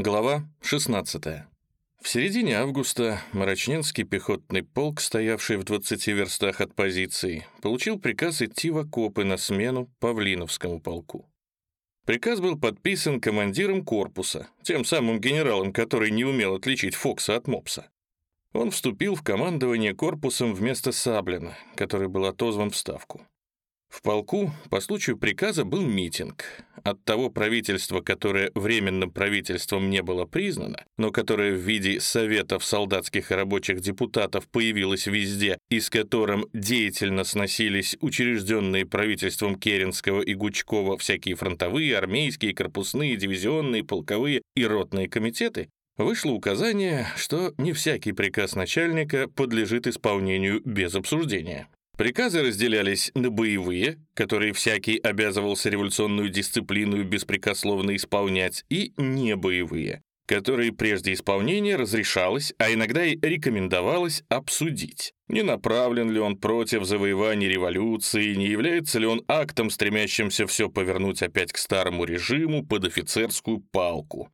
Глава 16. В середине августа Марочненский пехотный полк, стоявший в 20 верстах от позиции, получил приказ идти в окопы на смену Павлиновскому полку. Приказ был подписан командиром корпуса, тем самым генералом, который не умел отличить Фокса от Мопса. Он вступил в командование корпусом вместо Саблина, который был отозван в Ставку. В полку по случаю приказа был митинг. От того правительства, которое временным правительством не было признано, но которое в виде советов солдатских и рабочих депутатов появилось везде и с которым деятельно сносились учрежденные правительством Керенского и Гучкова всякие фронтовые, армейские, корпусные, дивизионные, полковые и ротные комитеты, вышло указание, что не всякий приказ начальника подлежит исполнению без обсуждения. Приказы разделялись на боевые, которые всякий обязывался революционную дисциплину беспрекословно исполнять, и небоевые, которые прежде исполнения разрешалось, а иногда и рекомендовалось обсудить. Не направлен ли он против завоевания революции, не является ли он актом, стремящимся все повернуть опять к старому режиму под офицерскую палку.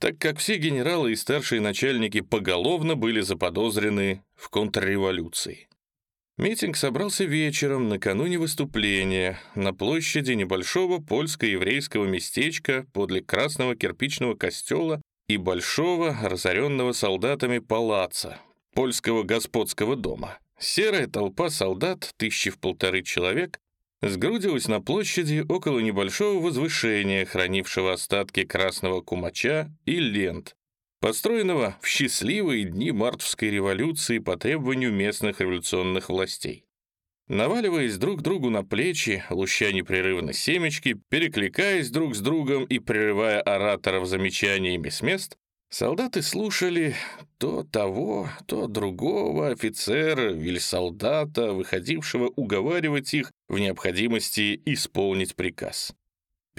Так как все генералы и старшие начальники поголовно были заподозрены в контрреволюции. Митинг собрался вечером, накануне выступления, на площади небольшого польско-еврейского местечка подле красного кирпичного костела и большого, разоренного солдатами палаца, польского господского дома. Серая толпа солдат, тысячи в полторы человек, сгрудилась на площади около небольшого возвышения, хранившего остатки красного кумача и лент, построенного в счастливые дни мартовской революции по требованию местных революционных властей. Наваливаясь друг другу на плечи, луща непрерывно семечки, перекликаясь друг с другом и прерывая ораторов замечаниями с мест, солдаты слушали то того, то другого офицера или солдата, выходившего уговаривать их в необходимости исполнить приказ.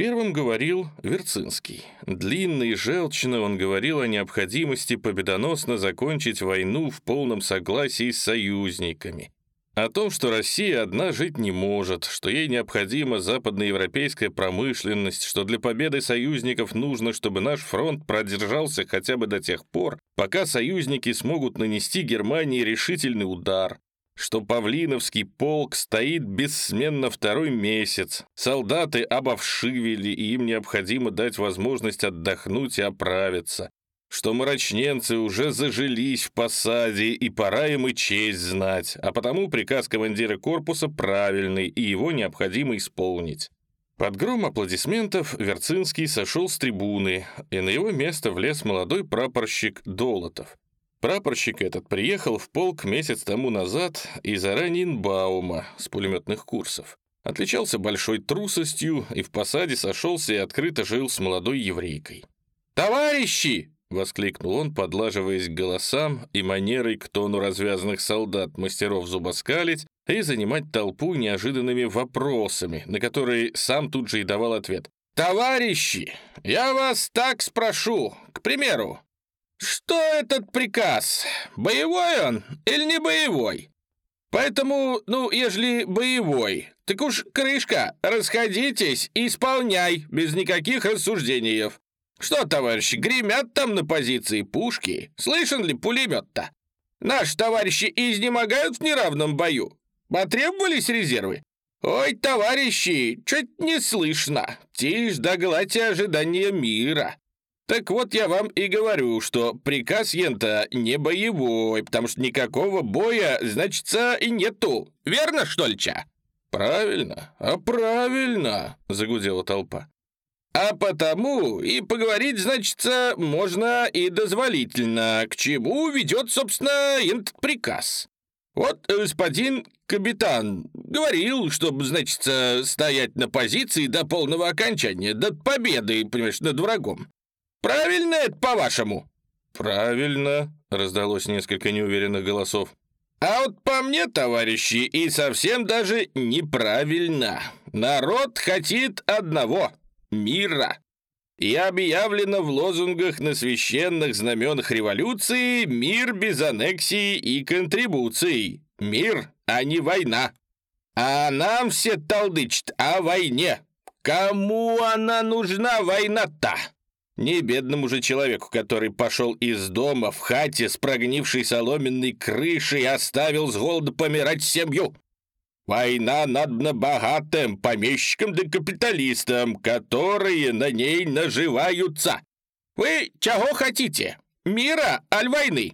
Первым говорил Верцинский. Длинно и желчно он говорил о необходимости победоносно закончить войну в полном согласии с союзниками. О том, что Россия одна жить не может, что ей необходима западноевропейская промышленность, что для победы союзников нужно, чтобы наш фронт продержался хотя бы до тех пор, пока союзники смогут нанести Германии решительный удар, что Павлиновский полк стоит бессменно второй месяц. Солдаты обовшивели, и им необходимо дать возможность отдохнуть и оправиться. Что мрачненцы уже зажились в посаде, и пора им и честь знать, а потому приказ командира корпуса правильный, и его необходимо исполнить. Под гром аплодисментов Верцинский сошел с трибуны, и на его место влез молодой прапорщик Долотов. Прапорщик этот приехал в полк месяц тому назад из Аранинбаума с пулеметных курсов. Отличался большой трусостью и в посаде сошелся и открыто жил с молодой еврейкой. «Товарищи!» — воскликнул он, подлаживаясь к голосам и манерой к тону развязанных солдат, мастеров зубоскалить и занимать толпу неожиданными вопросами, на которые сам тут же и давал ответ. «Товарищи, я вас так спрошу, к примеру, что этот приказ? Боевой он или не боевой? Поэтому, ну, ежели боевой, так уж, крышка, расходитесь и исполняй, без никаких рассуждений. Что, товарищи, гремят там на позиции пушки? Слышен ли пулемет-то? Наши товарищи изнемогают в неравном бою. Потребовались резервы? Ой, товарищи, чуть не слышно. Тишь да гладь ожидания мира. Так вот я вам и говорю, что приказ Ента не боевой, потому что никакого боя, значится, и нету. Верно, что ли, ча? Правильно, а правильно, загудела толпа. А потому и поговорить, значится, можно и дозволительно, к чему ведет, собственно, этот приказ. Вот господин капитан говорил, чтобы, значится, стоять на позиции до полного окончания, до победы, понимаешь, над врагом. Правильно это, по-вашему?» «Правильно», — раздалось несколько неуверенных голосов. «А вот по мне, товарищи, и совсем даже неправильно. Народ хотит одного — мира. И объявлено в лозунгах на священных знаменах революции «Мир без аннексии и контрибуций». Мир, а не война. А нам все толдычат о войне. Кому она нужна, война-то? Не бедному же человеку, который пошел из дома в хате с прогнившей соломенной крышей и оставил с голода помирать семью. Война над богатым помещикам да капиталистам, которые на ней наживаются. Вы чего хотите? Мира, аль войны?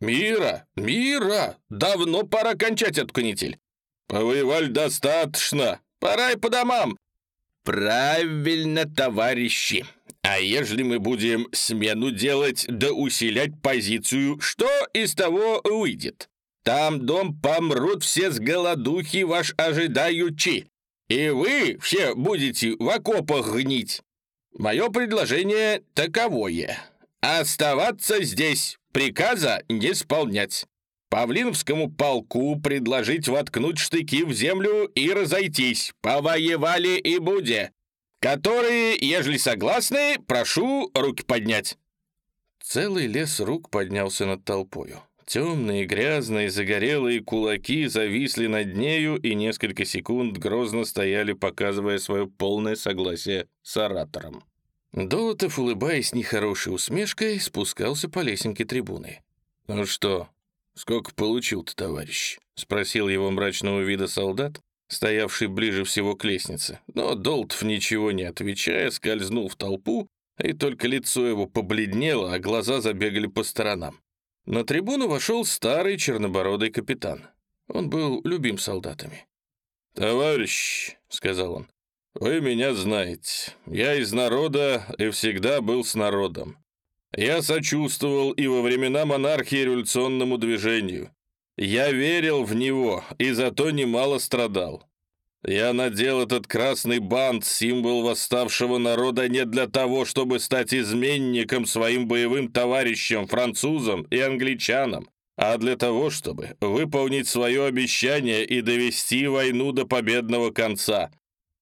Мира, мира. Давно пора кончать эту канитель. Повоевали достаточно. Пора и по домам. Правильно, товарищи. А ежели мы будем смену делать да усилять позицию, что из того выйдет? Там дом помрут все с голодухи ваш ожидаючи, и вы все будете в окопах гнить. Мое предложение таковое. Оставаться здесь, приказа не исполнять. Павлиновскому полку предложить воткнуть штыки в землю и разойтись. Повоевали и буде. Которые, ежели согласны, прошу руки поднять». Целый лес рук поднялся над толпою. Темные, грязные, загорелые кулаки зависли над нею и несколько секунд грозно стояли, показывая свое полное согласие с оратором. Долотов, улыбаясь нехорошей усмешкой, спускался по лесенке трибуны. «Ну что, сколько получил-то, товарищ?» — спросил его мрачного вида солдат, стоявший ближе всего к лестнице. Но Долтов, ничего не отвечая, скользнул в толпу, и только лицо его побледнело, а глаза забегали по сторонам. На трибуну вошел старый чернобородый капитан. Он был любим солдатами. «Товарищ», — сказал он, — «вы меня знаете. Я из народа и всегда был с народом. Я сочувствовал и во времена монархии революционному движению. Я верил в него и зато немало страдал. Я надел этот красный бант, символ восставшего народа, не для того, чтобы стать изменником своим боевым товарищам, французам и англичанам, а для того, чтобы выполнить свое обещание и довести войну до победного конца.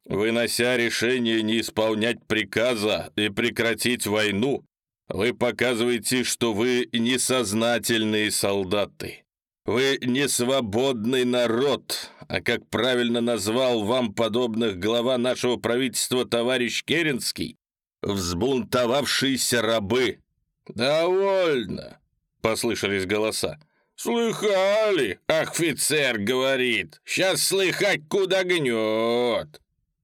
Вынося решение не исполнять приказа и прекратить войну, вы показываете, что вы несознательные солдаты. Вы не свободный народ, а как правильно назвал вам подобных глава нашего правительства товарищ Керенский, взбунтовавшиеся рабы. «Довольно!» — послышались голоса. «Слыхали? Офицер говорит. Сейчас слыхать, куда гнет!»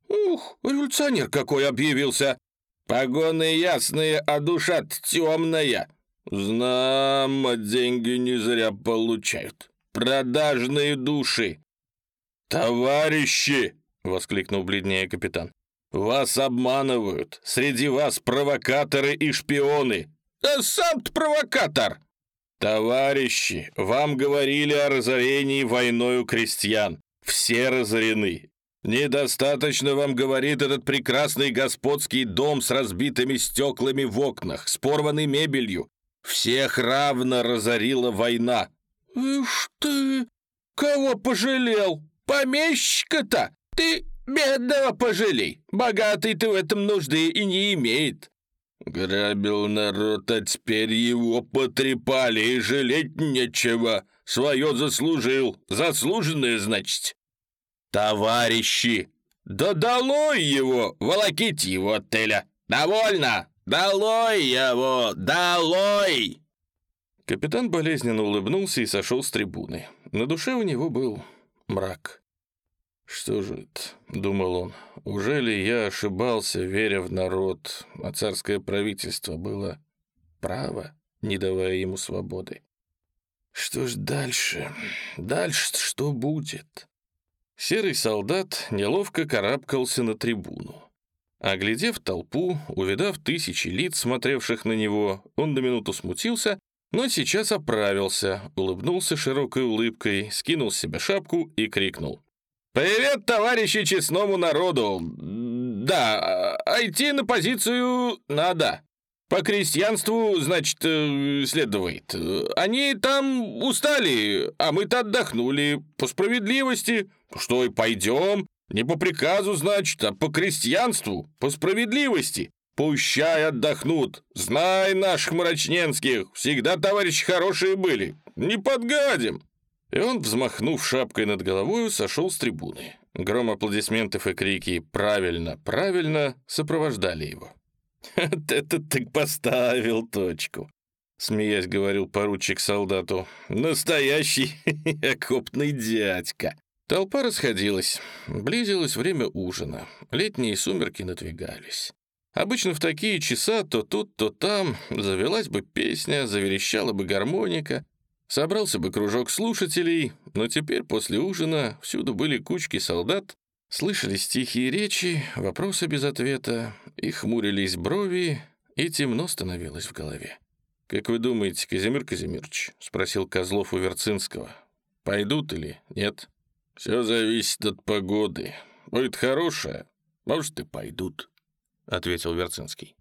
«Ух, революционер какой объявился! Погоны ясные, а душа темная!» «Знамо, деньги не зря получают. Продажные души!» «Товарищи!» — воскликнул бледнее капитан. «Вас обманывают. Среди вас провокаторы и шпионы. А сам-то провокатор!» «Товарищи, вам говорили о разорении войною крестьян. Все разорены. Недостаточно вам говорит этот прекрасный господский дом с разбитыми стеклами в окнах, с порванной мебелью, всех равно разорила война. «Ишь ты! Кого пожалел? Помещика-то! Ты бедного пожалей! Богатый ты в этом нужды и не имеет!» Грабил народ, а теперь его потрепали, и жалеть нечего. Свое заслужил. Заслуженное, значит. Товарищи! Да долой его! Волоките его отеля! Довольно! «Долой его! Долой!» Капитан болезненно улыбнулся и сошел с трибуны. На душе у него был мрак. «Что же это?» — думал он. «Уже ли я ошибался, веря в народ, а царское правительство было право, не давая ему свободы? Что ж дальше? Дальше что будет?» Серый солдат неловко карабкался на трибуну. Оглядев толпу, увидав тысячи лиц, смотревших на него, он на минуту смутился, но сейчас оправился, улыбнулся широкой улыбкой, скинул с себя шапку и крикнул. «Привет, товарищи честному народу! Да, а идти на позицию надо. По крестьянству, значит, э, следует. Они там устали, а мы-то отдохнули. По справедливости, что и пойдем, не по приказу, значит, а по крестьянству, по справедливости. Пущай отдохнут. Знай наших мрачненских, всегда товарищи хорошие были. Не подгадим. И он, взмахнув шапкой над головой, сошел с трибуны. Гром аплодисментов и крики «Правильно, правильно!» сопровождали его. «Вот это ты поставил точку!» Смеясь, говорил поручик солдату. «Настоящий окопный дядька!» Толпа расходилась. Близилось время ужина. Летние сумерки надвигались. Обычно в такие часа то тут, то там завелась бы песня, заверещала бы гармоника, собрался бы кружок слушателей, но теперь после ужина всюду были кучки солдат, слышались тихие речи, вопросы без ответа, и хмурились брови, и темно становилось в голове. «Как вы думаете, Казимир Казимирович?» — спросил Козлов у Верцинского. «Пойдут или нет?» «Все зависит от погоды. Будет хорошая, может, и пойдут». — ответил Верцинский.